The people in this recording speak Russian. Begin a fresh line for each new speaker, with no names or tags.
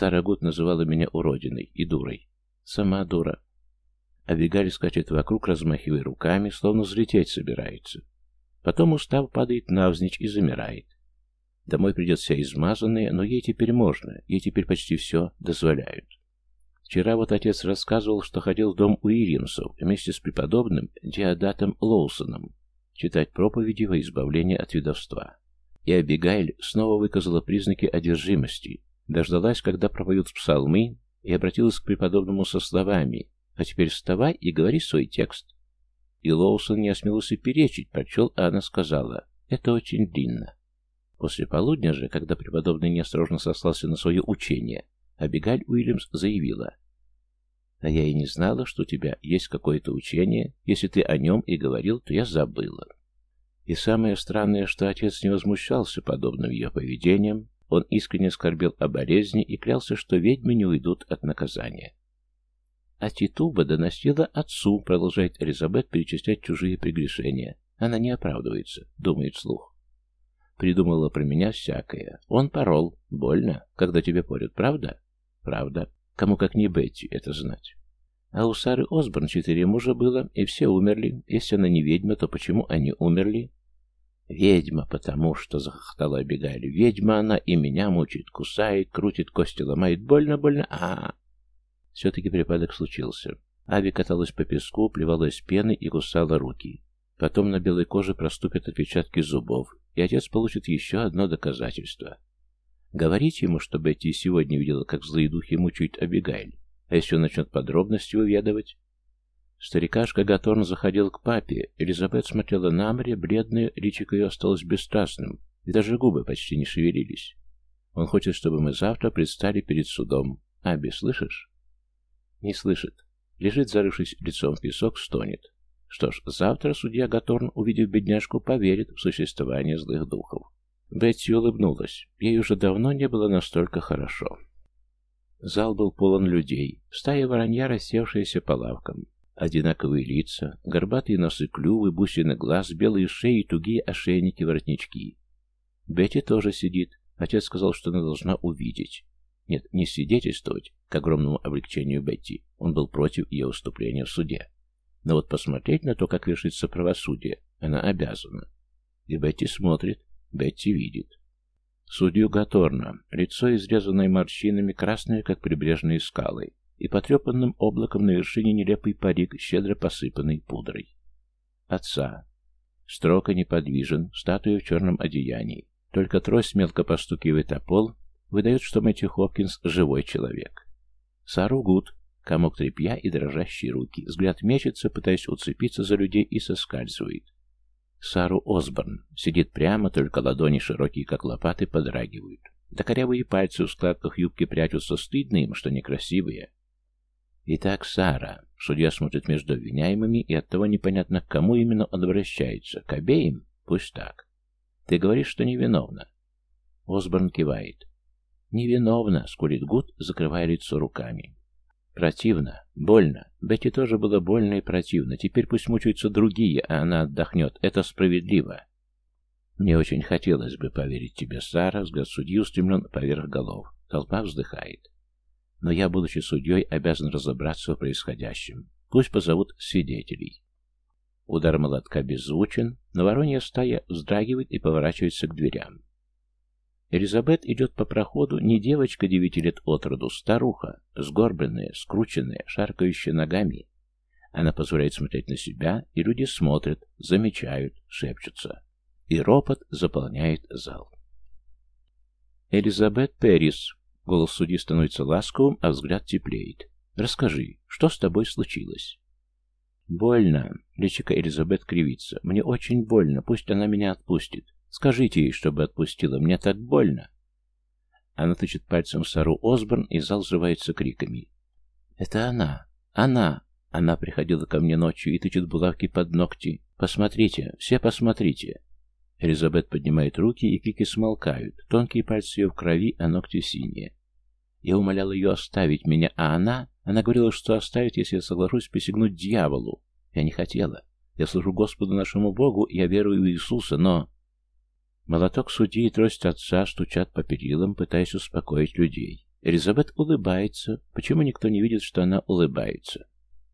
Сара Гуд называла меня уродиной и дурой. Сама дура. Абигаль скачет вокруг, размахивая руками, словно взлететь собирается. Потом устав падает навзничь и замирает. Домой придет вся измазанная, но ей теперь можно, ей теперь почти все дозволяют. Вчера вот отец рассказывал, что ходил в дом Уильямсов вместе с преподобным Диадатом Лоусоном читать проповеди во избавление от ведовства. И Абигайль снова выказала признаки одержимости, дождалась, когда пропоют псалмы, и обратилась к преподобному со словами «А теперь вставай и говори свой текст». И Лоусон не осмелился перечить, прочел, а она сказала «Это очень длинно». После полудня же, когда преподобный неосторожно сослался на свое учение, Абигаль Уильямс заявила «А я и не знала, что у тебя есть какое-то учение. Если ты о нем и говорил, то я забыла». И самое странное, что отец не возмущался подобным ее поведением, он искренне скорбел о болезни и клялся, что ведьмы не уйдут от наказания. А Титуба доносила отцу, продолжает Элизабет перечислять чужие прегрешения. Она не оправдывается, думает слух. Придумала про меня всякое. Он порол. Больно, когда тебе порят, правда? Правда. Кому как не Бетти это знать. А у Сары Осборн четыре мужа было, и все умерли. Если она не ведьма, то почему они умерли? «Ведьма, потому что...» — захохотала Абигаль. «Ведьма она и меня мучает, кусает, крутит, кости ломает. Больно, больно, а, -а, -а. Все-таки припадок случился. Аби каталась по песку, плевалась пеной и кусала руки. Потом на белой коже проступят отпечатки зубов, и отец получит еще одно доказательство. Говорить ему, что Бетти сегодня видела, как злые духи мучают Абигайль, а если он начнет подробности выведывать, Старикашка Гаторн заходил к папе. Элизабет смотрела на море, бледное, личико ее осталось бесстрастным, и даже губы почти не шевелились. Он хочет, чтобы мы завтра предстали перед судом. Аби, слышишь? Не слышит. Лежит, зарывшись лицом в песок, стонет. Что ж, завтра судья Гаторн, увидев бедняжку, поверит в существование злых духов. Бетти улыбнулась. Ей уже давно не было настолько хорошо. Зал был полон людей. Стая воронья, рассевшаяся по лавкам. Одинаковые лица, горбатые носы клювы, бусины глаз, белые шеи, тугие ошейники-воротнички. Бетти тоже сидит. Отец сказал, что она должна увидеть. Нет, не свидетельствовать, к огромному облегчению Бетти. Он был против ее выступления в суде. Но вот посмотреть на то, как вершится правосудие, она обязана. И Бетти смотрит, Бетти видит. Судью Гаторна, лицо изрезанное морщинами, красное, как прибрежные скалы и потрепанным облаком на вершине нелепый парик, щедро посыпанный пудрой. Отца. Строка неподвижен, статуя в черном одеянии. Только трость мелко постукивает о пол, выдает, что Мэтью Хопкинс — живой человек. Сару Гуд, комок тряпья и дрожащие руки. Взгляд мечется, пытаясь уцепиться за людей, и соскальзывает. Сару Осборн сидит прямо, только ладони широкие, как лопаты, подрагивают. Да корявые пальцы в складках юбки прячутся, стыдно им, что некрасивые. Итак, Сара. Судья смотрит между обвиняемыми, и оттого непонятно, к кому именно он обращается. К обеим? Пусть так. Ты говоришь, что невиновна. Осборн кивает. Невиновна, скулит Гуд, закрывая лицо руками. Противно, больно. Бетти тоже было больно и противно. Теперь пусть мучаются другие, а она отдохнет. Это справедливо. Мне очень хотелось бы поверить тебе, Сара. Взгляд судьи устремлен поверх голов. Толпа вздыхает. Но я, будучи судьей, обязан разобраться в происходящем. Пусть позовут свидетелей. Удар молотка беззвучен, но воронья стая вздрагивает и поворачивается к дверям. Элизабет идет по проходу, не девочка девяти лет от роду, старуха, сгорбленная, скрученная, шаркающая ногами. Она позволяет смотреть на себя, и люди смотрят, замечают, шепчутся. И ропот заполняет зал. Элизабет Перрис, Голос судьи становится ласковым, а взгляд теплеет. «Расскажи, что с тобой случилось?» «Больно», — личико Элизабет кривится. «Мне очень больно, пусть она меня отпустит. Скажите ей, чтобы отпустила, мне так больно». Она тычет пальцем Сару Осборн, и зал взрывается криками. «Это она! Она! Она приходила ко мне ночью и тычет булавки под ногти. Посмотрите, все посмотрите!» Элизабет поднимает руки, и крики смолкают. Тонкие пальцы ее в крови, а ногти синие. Я умолял ее оставить меня, а она... Она говорила, что оставит, если я соглашусь присягнуть дьяволу. Я не хотела. Я служу Господу нашему Богу, я верую в Иисуса, но... Молоток судьи и трость отца стучат по перилам, пытаясь успокоить людей. Элизабет улыбается. Почему никто не видит, что она улыбается?